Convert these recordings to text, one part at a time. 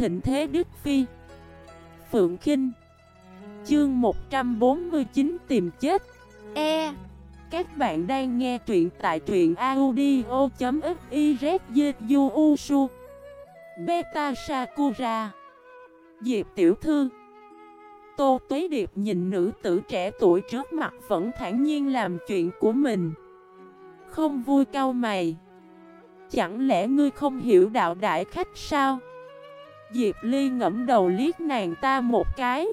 thịnh thế Đức Phi. Phượng Kinh. Chương 149 tìm chết. E. Các bạn đang nghe truyện tại truyện audio.xyzu Beta Sakura. Diệp Tiểu Thư. Tô Tuế Điệp nhìn nữ tử trẻ tuổi trước mặt vẫn thản nhiên làm chuyện của mình. Không vui cao mày. Chẳng lẽ ngươi không hiểu đạo đại khách sao? Diệp Ly ngẫm đầu liếc nàng ta một cái.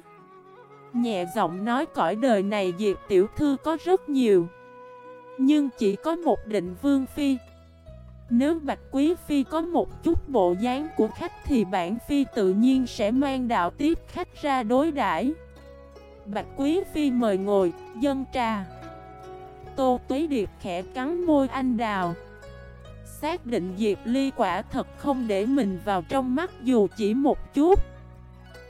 Nhẹ giọng nói cõi đời này Diệp Tiểu Thư có rất nhiều Nhưng chỉ có một định Vương Phi. Nếu Bạch Quý Phi có một chút bộ dáng của khách Thì bản Phi tự nhiên sẽ mang đạo tiếp khách ra đối đãi. Bạch Quý Phi mời ngồi, dân trà. Tô Tuế Điệp khẽ cắn môi anh đào Xác định Diệp Ly quả thật không để mình vào trong mắt dù chỉ một chút.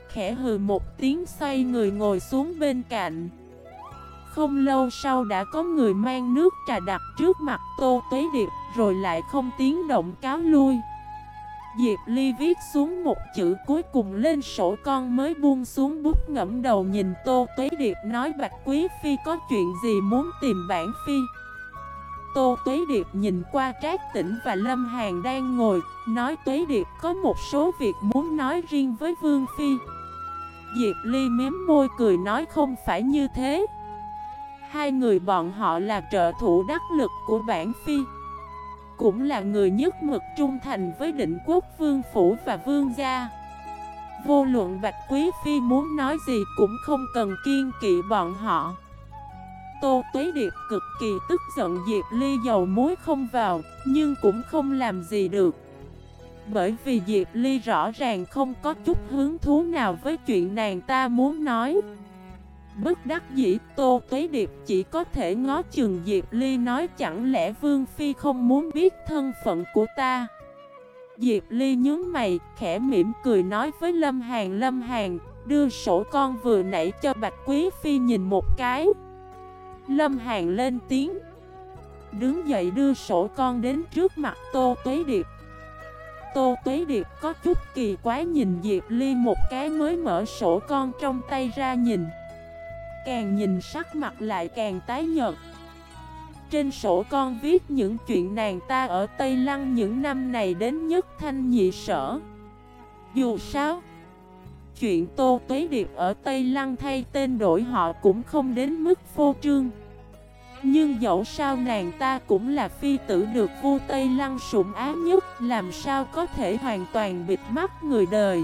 Khẽ hừ một tiếng xoay người ngồi xuống bên cạnh. Không lâu sau đã có người mang nước trà đặt trước mặt Tô Tuế Điệp Rồi lại không tiếng động cáo lui. Diệp Ly viết xuống một chữ cuối cùng lên sổ con mới buông xuống bút ngẫm đầu nhìn Tô Tuế Điệp nói Bạch Quý Phi có chuyện gì muốn tìm bản Phi? Tô Tuế Điệp nhìn qua Trác Tĩnh và Lâm Hàn đang ngồi, nói Tuế Điệp có một số việc muốn nói riêng với Vương Phi. Diệp Ly miếm môi cười nói không phải như thế. Hai người bọn họ là trợ thủ đắc lực của bản Phi. Cũng là người nhất mực trung thành với định quốc Vương Phủ và Vương Gia. Vô luận Bạch Quý Phi muốn nói gì cũng không cần kiên kỵ bọn họ. Tô Tuế Điệp cực kỳ tức giận Diệp Ly dầu muối không vào, nhưng cũng không làm gì được. Bởi vì Diệp Ly rõ ràng không có chút hứng thú nào với chuyện nàng ta muốn nói. Bất đắc dĩ Tô Tuế Điệp chỉ có thể ngó chừng Diệp Ly nói chẳng lẽ Vương Phi không muốn biết thân phận của ta. Diệp Ly nhướng mày, khẽ mỉm cười nói với Lâm Hàn Lâm Hàn, đưa sổ con vừa nãy cho Bạch Quý Phi nhìn một cái. Lâm Hàn lên tiếng. Đứng dậy đưa sổ con đến trước mặt Tô Tuế Điệp. Tô Tuế Điệp có chút kỳ quái nhìn Diệp Ly một cái mới mở sổ con trong tay ra nhìn. Càng nhìn sắc mặt lại càng tái nhợt. Trên sổ con viết những chuyện nàng ta ở Tây Lăng những năm này đến nhất thanh nhị sở. Dù sao chuyện Tô Tuế Điệp ở Tây Lăng thay tên đổi họ cũng không đến mức phô trương. Nhưng dẫu sao nàng ta cũng là phi tử được vua Tây Lăng sủng á nhất Làm sao có thể hoàn toàn bịt mắt người đời?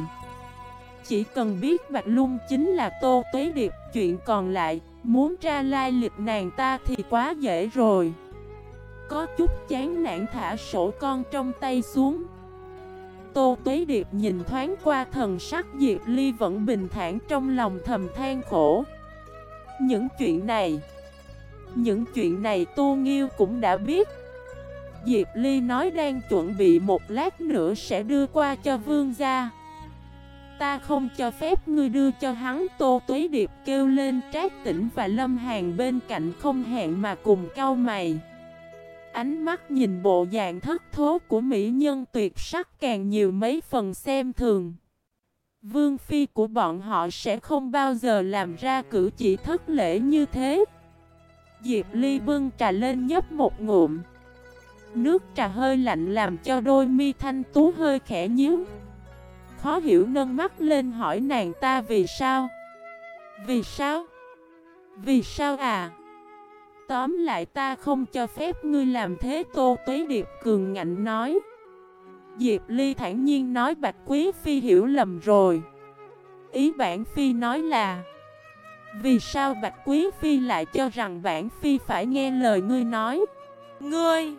Chỉ cần biết Bạch Lung chính là Tô Tuế Điệp Chuyện còn lại, muốn tra lai lịch nàng ta thì quá dễ rồi. Có chút chán nản thả sổ con trong tay xuống. Tô Tuế Điệp nhìn thoáng qua thần sắc Diệp Ly vẫn bình thản trong lòng thầm than khổ. Những chuyện này, Những chuyện này Tô Nghiêu cũng đã biết. Diệp Ly nói đang chuẩn bị một lát nữa sẽ đưa qua cho vương gia. Ta không cho phép ngươi đưa cho hắn, Tô Tuế Điệp kêu lên Trác Tỉnh và Lâm hàng bên cạnh không hẹn mà cùng cao mày. Ánh mắt nhìn bộ dạng thất thố của mỹ nhân tuyệt sắc càng nhiều mấy phần xem thường. Vương phi của bọn họ sẽ không bao giờ làm ra cử chỉ thất lễ như thế. Diệp Ly bưng trà lên nhấp một ngụm. Nước trà hơi lạnh làm cho đôi mi thanh tú hơi khẽ nhíu. Khó hiểu nâng mắt lên hỏi nàng ta, vì sao? Vì sao? Vì sao à? Tóm lại ta không cho phép ngươi làm thế, Tô Tuế Điệp cường ngạnh nói. Diệp Ly thản nhiên nói, Bạch Quý Phi hiểu lầm rồi. Ý bản Phi nói là, Vì sao Bạch Quý Phi lại cho rằng bản Phi phải nghe lời ngươi nói? Ngươi!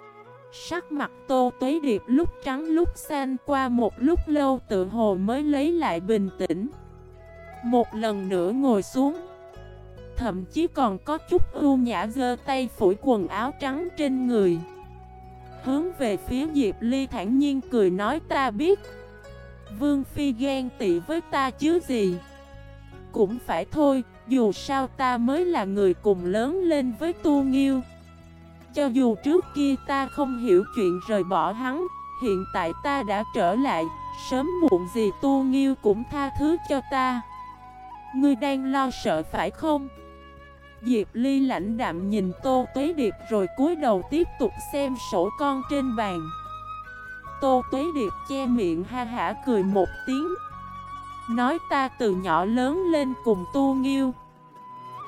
Sắc mặt Tô Tuế Điệp lúc trắng lúc xanh, qua một lúc lâu tự hồ mới lấy lại bình tĩnh. Một lần nữa ngồi xuống Thậm chí còn có chút ưu nhã gơ tay phủi quần áo trắng trên người. Hướng về phía Diệp Ly thản nhiên cười nói ta biết. Vương Phi ghen tị với ta chứ gì. Cũng phải thôi, dù sao ta mới là người cùng lớn lên với Tu Nghiêu. Cho dù trước kia ta không hiểu chuyện rời bỏ hắn Hiện tại ta đã trở lại, Sớm muộn gì tu nghiêu cũng tha thứ cho ta. Ngươi đang lo sợ phải không? Diệp Ly lãnh đạm nhìn Tô Tuế Điệp rồi cúi đầu tiếp tục xem sổ con trên bàn. Tô Tuế Điệp che miệng ha hả cười một tiếng. Nói ta từ nhỏ lớn lên cùng tu nghiêu.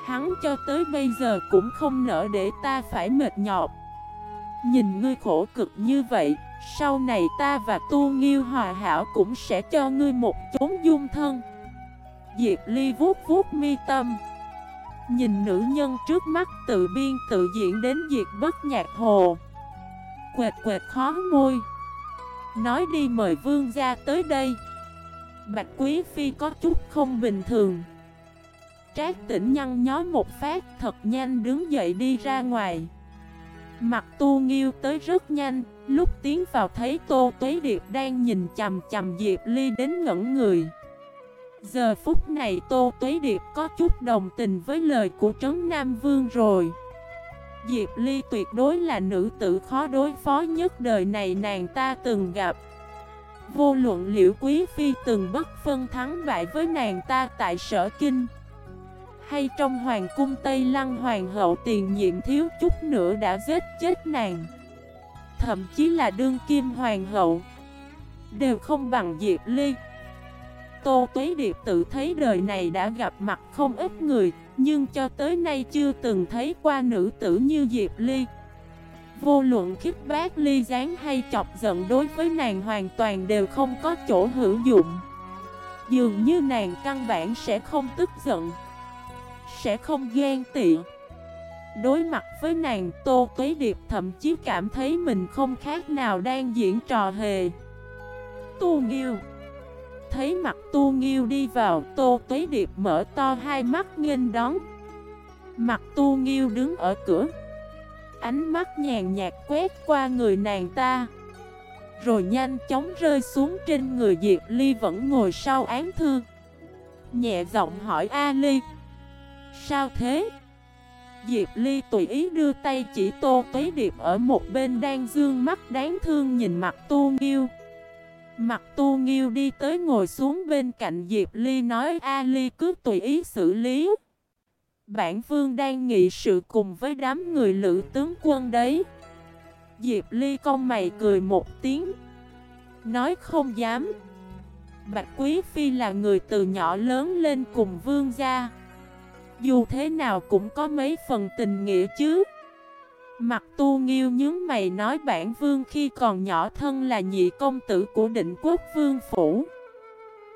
Hắn cho tới bây giờ cũng không nỡ để ta phải mệt nhọc. Nhìn ngươi khổ cực như vậy, Sau này ta và tu nghiêu hòa hảo cũng sẽ cho ngươi một chốn dung thân. Diệp Ly vuốt vuốt mi tâm. Nhìn nữ nhân trước mắt tự biên tự diễn đến diệt bất nhạc hồ. Quệt quệt khó môi. Nói đi mời vương gia tới đây. Bạch Quý Phi có chút không bình thường. Trác tỉnh nhăn nhó một phát, thật nhanh đứng dậy đi ra ngoài. Mặt tu nghiêu tới rất nhanh, Lúc tiến vào thấy Tô Tuế Điệp đang nhìn chầm chầm Diệp Ly đến ngẩn người. Giờ phút này Tô Tuế Điệp có chút đồng tình với lời của Trấn Nam Vương rồi. Diệp Ly tuyệt đối là nữ tử khó đối phó nhất đời này nàng ta từng gặp. Vô luận liễu quý phi từng bất phân thắng bại với nàng ta tại sở kinh, Hay trong hoàng cung Tây Lăng hoàng hậu tiền nhiệm thiếu chút nữa đã giết chết nàng, Thậm chí là đương kim hoàng hậu, Đều không bằng Diệp Ly. Tô Tuế Điệp tự thấy đời này đã gặp mặt không ít người, Nhưng cho tới nay chưa từng thấy qua nữ tử như Diệp Ly. Vô luận khích bác ly gián hay chọc giận đối với nàng hoàn toàn đều không có chỗ hữu dụng. Dường như nàng căn bản sẽ không tức giận, Sẽ không ghen tị. Đối mặt với nàng, Tô Tuế Điệp thậm chí cảm thấy mình không khác nào đang diễn trò hề. Tu Nghiêu Thấy mặt Tu Nghiêu đi vào, Tô Tuế Điệp mở to hai mắt nghênh đón. Mặt Tu Nghiêu đứng ở cửa. Ánh mắt nhàn nhạt quét qua người nàng ta. Rồi nhanh chóng rơi xuống trên người Diệp Ly vẫn ngồi sau án thư. Nhẹ giọng hỏi A Ly, Sao thế? Diệp Ly tùy ý đưa tay chỉ Tô Tuế Điệp ở một bên đang dương mắt đáng thương nhìn mặt Tu Nghiêu. Mặt Tu Nghiêu đi tới ngồi xuống bên cạnh Diệp Ly nói, A Ly cứ tùy ý xử lý. Bản vương đang nghị sự cùng với đám người lữ tướng quân đấy. Diệp Ly con mày cười một tiếng, Nói, không dám. Bạch Quý Phi là người từ nhỏ lớn lên cùng vương gia. Dù thế nào cũng có mấy phần tình nghĩa chứ. Mặt tu nghiêu nhướng mày nói bản vương khi còn nhỏ thân là nhị công tử của định quốc vương phủ.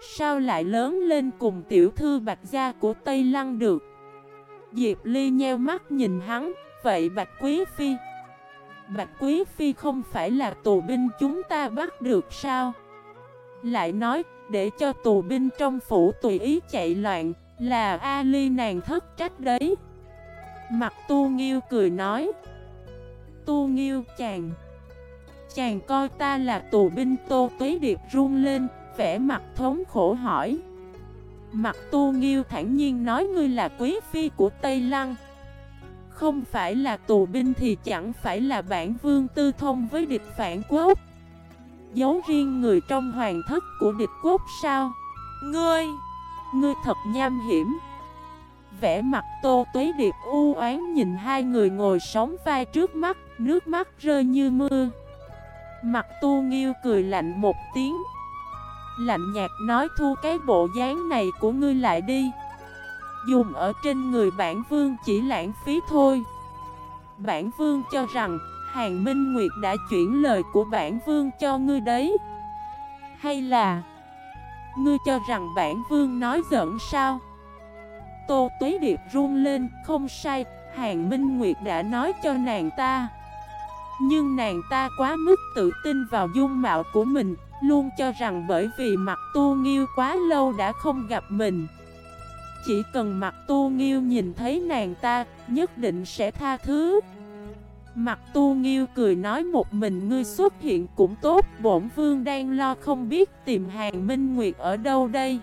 Sao lại lớn lên cùng tiểu thư bạch gia của Tây Lăng được? Diệp Ly nheo mắt nhìn hắn, vậy Bạch Quý Phi Bạch Quý Phi không phải là tù binh chúng ta bắt được sao? Lại nói, để cho tù binh trong phủ tùy ý chạy loạn Là A Ly nàng thất trách đấy. Mặt tu nghiêu cười nói Tu nghiêu chàng. Chàng coi ta là tù binh tô tuế điệp run lên, Vẻ mặt thống khổ hỏi. Mặt tu nghiêu thản nhiên nói ngươi là quý phi của Tây Lăng. Không phải là tù binh thì chẳng phải là bản vương tư thông với địch phản quốc. Giấu riêng người trong hoàng thất của địch quốc sao? Ngươi Ngươi thật nham hiểm. Vẽ mặt tô tuế điệp u oán nhìn hai người ngồi sóng vai trước mắt. Nước mắt rơi như mưa. Mặt tu nghiêu cười lạnh một tiếng. Lạnh nhạt nói, thu, cái bộ dáng này của ngươi lại đi. Dùng ở trên người bản vương chỉ lãng phí thôi. Bản vương cho rằng, Hàng Minh Nguyệt đã chuyển lời của bản vương cho ngươi đấy. Hay là, Ngươi cho rằng bản vương nói giỡn sao? Tô Tuế Điệp run lên, Không sai, Hàng Minh Nguyệt đã nói cho nàng ta. Nhưng nàng ta quá mức tự tin vào dung mạo của mình, Luôn cho rằng bởi vì mặt tu nghiêu quá lâu đã không gặp mình. Chỉ cần mặt tu nghiêu nhìn thấy nàng ta, Nhất định sẽ tha thứ. Mặt tu nghiêu cười nói một mình, ngươi xuất hiện cũng tốt, Bổn vương đang lo không biết tìm hàng minh nguyệt ở đâu đây.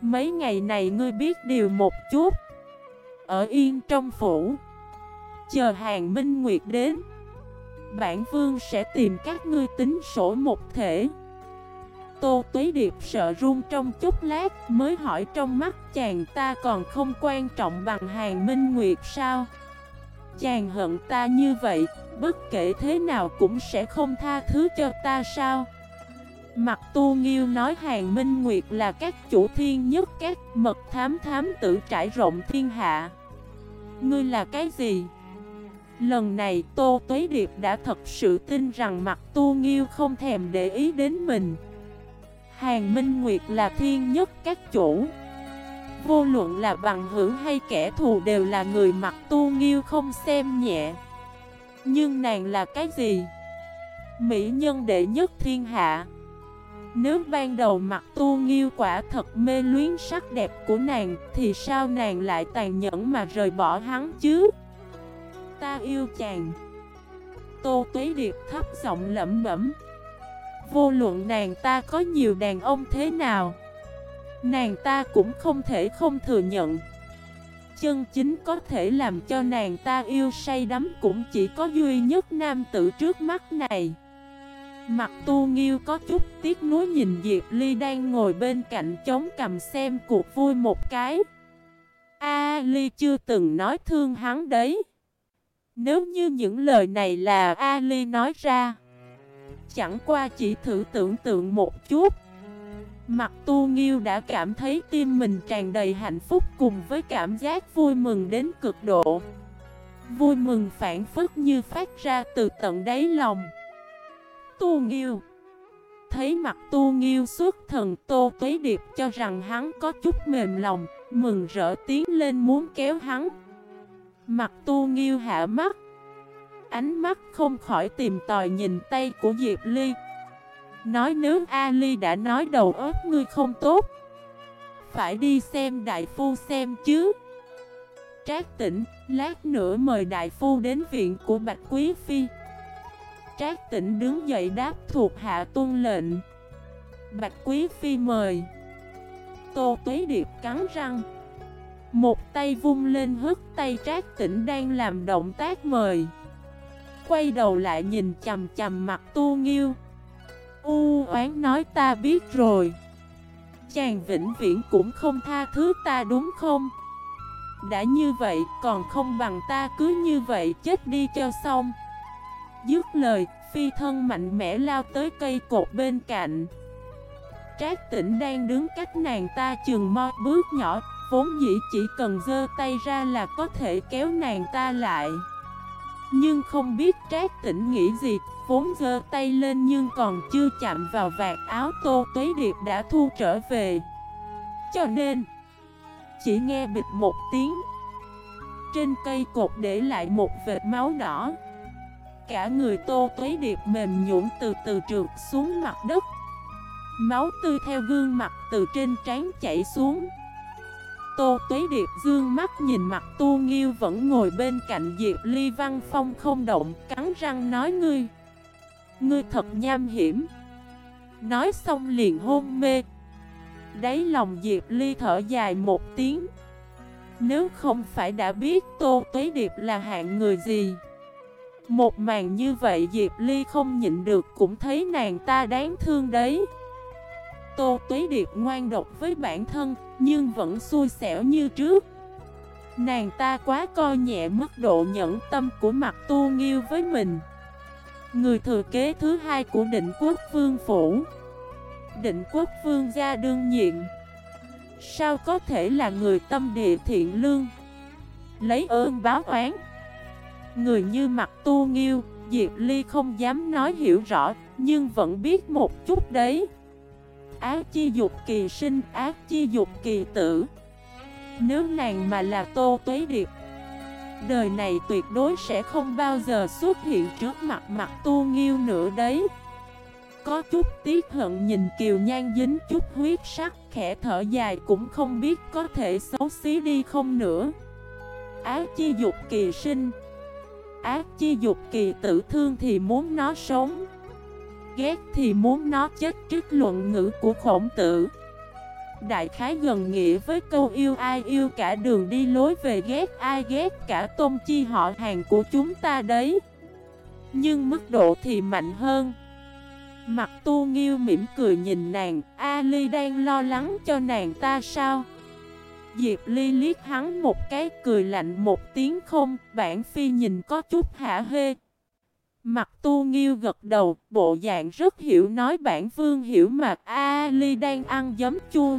Mấy ngày này ngươi biết điều một chút. Ở yên trong phủ. Chờ hàng minh nguyệt đến. Bản vương sẽ tìm các ngươi tính sổ một thể. Tô Tuế Điệp sợ run trong chút lát mới hỏi trong mắt chàng ta còn không quan trọng bằng hàng minh nguyệt sao? Chàng hận ta như vậy, bất kể thế nào cũng sẽ không tha thứ cho ta sao? Mặt tu nghiêu nói hàng minh nguyệt là các chủ thiên nhất các mật thám thám tử trải rộng thiên hạ. Ngươi là cái gì? Lần này Tô Tuế Điệp đã thật sự tin rằng mặt tu nghiêu không thèm để ý đến mình Hàng Minh Nguyệt là thiên nhất các chủ Vô luận là bằng hữu hay kẻ thù đều là người mặt tu nghiêu không xem nhẹ Nhưng nàng là cái gì? Mỹ nhân đệ nhất thiên hạ Nếu ban đầu mặt tu nghiêu quả thật mê luyến sắc đẹp của nàng Thì sao nàng lại tàn nhẫn mà rời bỏ hắn chứ? Ta yêu chàng. Tô Tuế Điệp thấp giọng lẩm bẩm. Vô luận nàng ta có nhiều đàn ông thế nào, Nàng ta cũng không thể không thừa nhận. Chân chính có thể làm cho nàng ta yêu say đắm cũng chỉ có duy nhất nam tử trước mắt này. Mặt tu nghiêu có chút tiếc nuối nhìn Diệp Ly đang ngồi bên cạnh chống cầm xem cuộc vui một cái. A Ly chưa từng nói thương hắn đấy. Nếu như những lời này là Ali nói ra, Chẳng qua chỉ thử tưởng tượng một chút. Mặt tu nghiêu đã cảm thấy tim mình tràn đầy hạnh phúc cùng với cảm giác vui mừng đến cực độ. Vui mừng phản phức như phát ra từ tận đáy lòng. Tu nghiêu. Thấy mặt tu nghiêu xuất thần, tô tuế điệp cho rằng hắn có chút mềm lòng, Mừng rỡ tiến lên muốn kéo hắn. Mặt tu nghiêu hạ mắt. Ánh mắt không khỏi tìm tòi nhìn tay của Diệp Ly. Nói nếu Ali đã nói đầu óc ngươi không tốt Phải đi xem đại phu xem chứ. Trác tỉnh, lát nữa mời đại phu đến viện của Bạch Quý Phi. Trác tỉnh đứng dậy đáp thuộc hạ tuân lệnh. Bạch Quý Phi mời. Tô Tuế Điệp cắn răng. Một tay vung lên hức tay trác tỉnh đang làm động tác mời. Quay đầu lại nhìn chầm chầm mặt tu nghiêu. U oán nói, ta biết rồi. Chàng vĩnh viễn cũng không tha thứ ta, đúng không? Đã như vậy, còn không bằng ta cứ như vậy chết đi cho xong. Dứt lời, phi thân mạnh mẽ lao tới cây cột bên cạnh. Trác tỉnh đang đứng cách nàng ta chừng mo, bước nhỏ Vốn dĩ chỉ cần dơ tay ra là có thể kéo nàng ta lại Nhưng không biết trác tỉnh nghĩ gì vốn giơ tay lên nhưng còn chưa chạm vào vạt áo Tô Tuế Điệp đã thu trở về. Cho nên, chỉ nghe bịch một tiếng. Trên cây cột để lại một vệt máu đỏ. Cả người Tô Tuế Điệp mềm nhũn từ từ trượt xuống mặt đất. Máu tươi theo gương mặt từ trên trán chảy xuống. Tô Tuế Điệp dương mắt nhìn mặt Tu Nghiêu vẫn ngồi bên cạnh Diệp Ly Văn Phong không động, cắn răng nói ngươi. Ngươi thật nham hiểm. Nói xong liền hôn mê. Đáy lòng Diệp Ly thở dài một tiếng. Nếu không phải đã biết Tô Tuế Điệp là hạng người gì Một màn như vậy Diệp Ly không nhịn được cũng thấy nàng ta đáng thương đấy. Tô Tuế Điệp ngoan độc với bản thân, Nhưng vẫn xui xẻo như trước. Nàng ta quá coi nhẹ mức độ nhẫn tâm của mặt tu nghiêu với mình. Người thừa kế thứ hai của định quốc vương phủ. Định quốc vương gia đương nhiệm. Sao có thể là người tâm địa thiện lương? Lấy ơn báo oán. Người như mặt tu nghiêu, Diệp Ly không dám nói hiểu rõ, Nhưng vẫn biết một chút đấy. Ác chi dục kỳ sinh Ác chi dục kỳ tử. Nếu nàng mà là Tô Tuế Điệp, Đời này tuyệt đối sẽ không bao giờ xuất hiện trước mặt mặt tu nghiêu nữa đấy. Có chút tiếc hận nhìn Kiều Nhan dính, chút huyết sắc, Khẽ thở dài cũng không biết có thể xấu xí đi không nữa. Ác chi dục kỳ sinh Ác chi dục kỳ tử thương thì muốn nó sống. Ghét thì muốn nó chết trước luận ngữ của khổng tử. Đại khái gần nghĩa với câu yêu ai yêu cả đường đi lối về ghét ai ghét cả tôn chi họ hàng của chúng ta đấy. Nhưng mức độ thì mạnh hơn. Mặt tu nghiêu mỉm cười nhìn nàng, Ali đang lo lắng cho nàng ta sao? Diệp Ly liếc hắn một cái, cười lạnh một tiếng không, Bản phi nhìn có chút hả hê. Mặt tu nghiêu gật đầu Bộ dạng rất hiểu nói bản vương hiểu mà Ali đang ăn giấm chua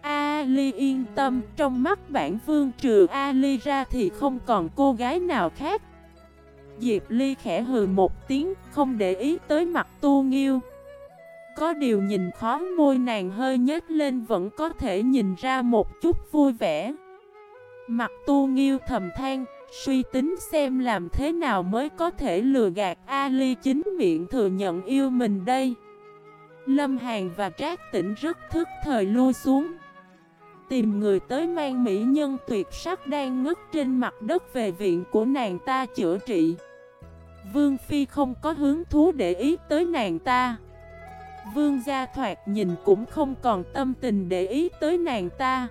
Ali yên tâm Trong mắt bản vương trừ Ali ra thì không còn cô gái nào khác Diệp Ly khẽ hừ một tiếng, không để ý tới mặt tu nghiêu. Có điều nhìn khó môi nàng hơi nhếch lên vẫn có thể nhìn ra một chút vui vẻ. Mặt tu nghiêu thầm than, suy tính xem làm thế nào mới có thể lừa gạt Ali chính miệng thừa nhận yêu mình đây. Lâm Hàn và Trác Tĩnh rất thức thời lui xuống. Tìm người tới mang mỹ nhân tuyệt sắc đang ngất trên mặt đất về viện của nàng ta chữa trị. Vương Phi không có hứng thú để ý tới nàng ta Vương gia thoạt nhìn cũng không còn tâm tình để ý tới nàng ta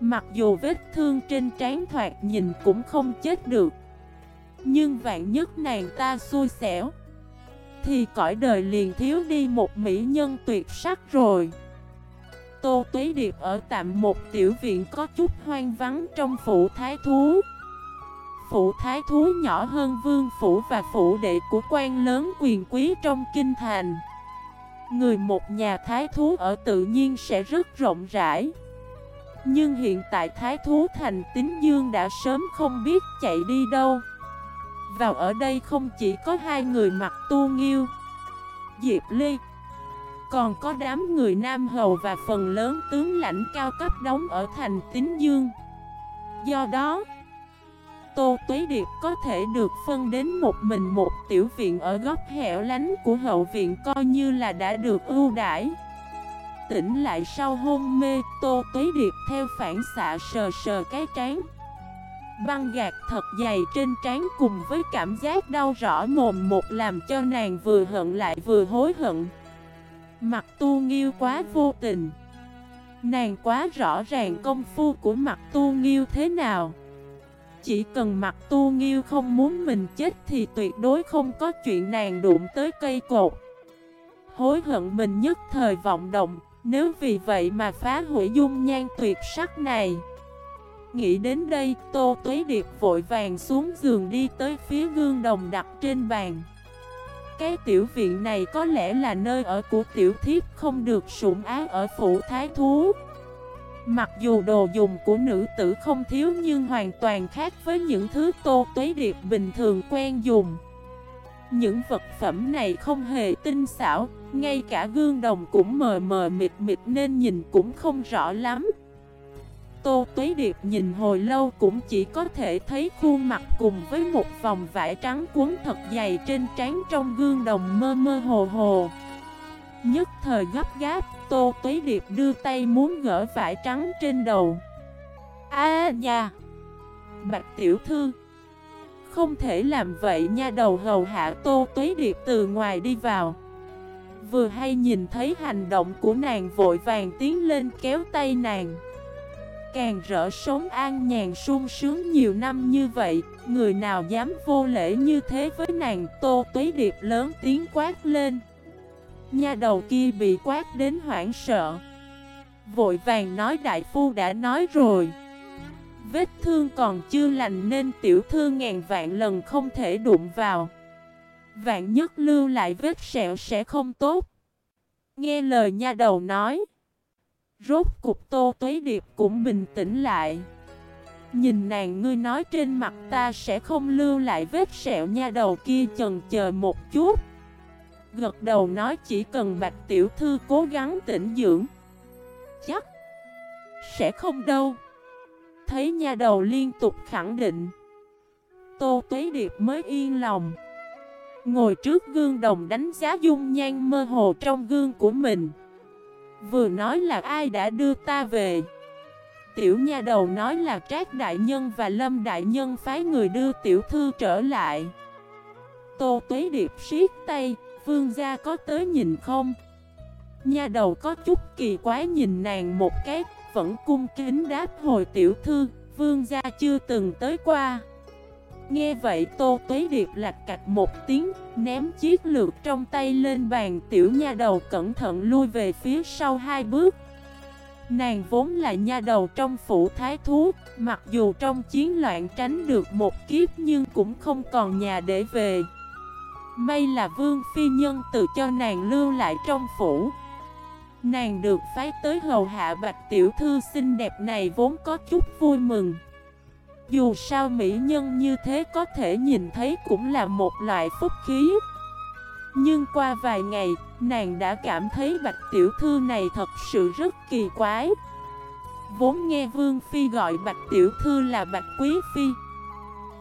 Mặc dù vết thương trên trán thoạt nhìn cũng không chết được, Nhưng vạn nhất nàng ta xui xẻo, Thì cõi đời liền thiếu đi một mỹ nhân tuyệt sắc rồi Tô Tuế Điệp ở tạm một tiểu viện có chút hoang vắng trong phủ thái thú phủ thái thú nhỏ hơn vương phủ và phủ đệ của quan lớn quyền quý trong kinh thành. Người một nhà thái thú ở tự nhiên sẽ rất rộng rãi. Nhưng hiện tại thái thú thành tín dương đã sớm không biết chạy đi đâu. Vào ở đây không chỉ có hai người mặc tu nghiêu, Diệp Ly, còn có đám người Nam Hầu và phần lớn tướng lãnh cao cấp đóng ở thành tín dương. Do đó, Tô Tuế Điệp có thể được phân đến một mình một tiểu viện ở góc hẻo lánh của hậu viện coi như là đã được ưu đãi. Tỉnh lại sau hôn mê, Tô Tuế Điệp theo phản xạ sờ sờ cái trán. Băng gạt thật dày trên trán cùng với cảm giác đau rõ mồm một làm cho nàng vừa hận lại vừa hối hận. Mặt tu nghiêu quá vô tình. Nàng quá rõ ràng công phu của mặt tu nghiêu thế nào. Chỉ cần mặt tu nghiêu không muốn mình chết thì tuyệt đối không có chuyện nàng đụng tới cây cột Hối hận mình nhất thời vọng động nếu vì vậy mà phá hủy dung nhan tuyệt sắc này. Nghĩ đến đây, Tô Tuế Điệp vội vàng xuống giường đi tới phía gương đồng đặt trên bàn. Cái tiểu viện này có lẽ là nơi ở của tiểu thiếp không được sủng ái ở phủ thái thú. Mặc dù đồ dùng của nữ tử không thiếu nhưng hoàn toàn khác với những thứ tô tuế điệp bình thường quen dùng. Những vật phẩm này không hề tinh xảo, ngay cả gương đồng cũng mờ mờ mịt mịt nên nhìn cũng không rõ lắm. Tô Tuế Điệp nhìn hồi lâu cũng chỉ có thể thấy khuôn mặt cùng với một vòng vải trắng cuốn thật dày trên trán trong gương đồng mơ mơ hồ hồ. Nhất thời gấp gáp Tô Tuế Điệp đưa tay muốn gỡ vải trắng trên đầu. A à, nha! Bạch Tiểu Thư! Không thể làm vậy nha đầu hầu hạ Tô Tuế Điệp từ ngoài đi vào. Vừa hay nhìn thấy hành động của nàng vội vàng tiến lên kéo tay nàng. Càng rỡ sống an nhàn sung sướng nhiều năm như vậy, Người nào dám vô lễ như thế với nàng Tô Tuế Điệp lớn tiếng quát lên. Nha đầu kia bị quát đến hoảng sợ. Vội vàng nói đại phu đã nói rồi. Vết thương còn chưa lành nên tiểu thư ngàn vạn lần không thể đụng vào. Vạn nhất lưu lại vết sẹo sẽ không tốt. Nghe lời nha đầu nói. Rốt cục tô tuế điệp cũng bình tĩnh lại. Nhìn nàng ngươi nói trên mặt ta sẽ không lưu lại vết sẹo nha đầu kia chần chờ một chút. Gật đầu nói chỉ cần bạch tiểu thư cố gắng tĩnh dưỡng. Chắc Sẽ không đâu. Thấy nha đầu liên tục khẳng định. Tô Tuế Điệp mới yên lòng. Ngồi trước gương đồng đánh giá dung nhan mơ hồ trong gương của mình. Vừa nói là ai đã đưa ta về? Tiểu nha đầu nói là Trác Đại Nhân và Lâm Đại Nhân phái người đưa tiểu thư trở lại. Tô Tuế Điệp siết tay, Vương gia có tới nhìn không? Nha đầu có chút kỳ quái nhìn nàng một cái. Vẫn cung kính đáp hồi tiểu thư Vương gia chưa từng tới qua Nghe vậy Tô Tuế Điệp lạc cạch một tiếng, ném chiếc lược trong tay lên bàn tiểu nha đầu cẩn thận lui về phía sau hai bước. Nàng vốn là nha đầu trong phủ thái thú, mặc dù trong chiến loạn tránh được một kiếp nhưng cũng không còn nhà để về. May là vương phi nhân từ cho nàng lưu lại trong phủ. Nàng được phái tới hầu hạ bạch tiểu thư xinh đẹp này vốn có chút vui mừng. Dù sao mỹ nhân như thế có thể nhìn thấy cũng là một loại phúc khí. Nhưng qua vài ngày, nàng đã cảm thấy bạch tiểu thư này thật sự rất kỳ quái. Vốn nghe Vương Phi gọi bạch tiểu thư là bạch quý phi.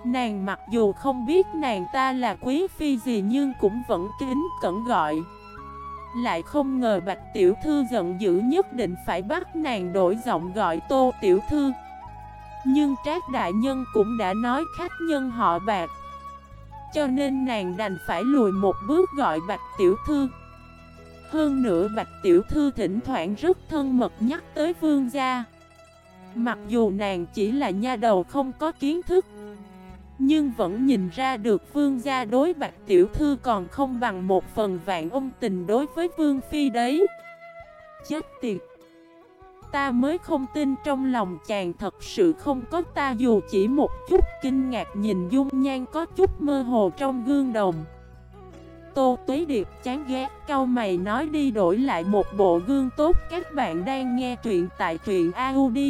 Nàng mặc dù không biết nàng ta là quý phi gì nhưng cũng vẫn kính cẩn gọi. Lại không ngờ bạch tiểu thư giận dữ nhất định phải bắt nàng đổi giọng gọi tô tiểu thư. Nhưng Trác Đại Nhân cũng đã nói khách nhân họ bạc. Cho nên nàng đành phải lùi một bước gọi Bạch Tiểu Thư. Hơn nữa Bạch Tiểu Thư thỉnh thoảng rất thân mật nhắc tới vương gia. Mặc dù nàng chỉ là nha đầu không có kiến thức nhưng vẫn nhìn ra được vương gia đối bạc Tiểu Thư còn không bằng một phần vạn ôm tình đối với vương phi đấy. Chết tiệt! Ta mới không tin trong lòng chàng thật sự không có ta dù chỉ một chút kinh ngạc nhìn dung nhan có chút mơ hồ trong gương đồng. Tô Tuế Điệp chán ghét, cau mày nói đi đổi lại một bộ gương tốt, Các bạn đang nghe truyện tại truyện audio.fif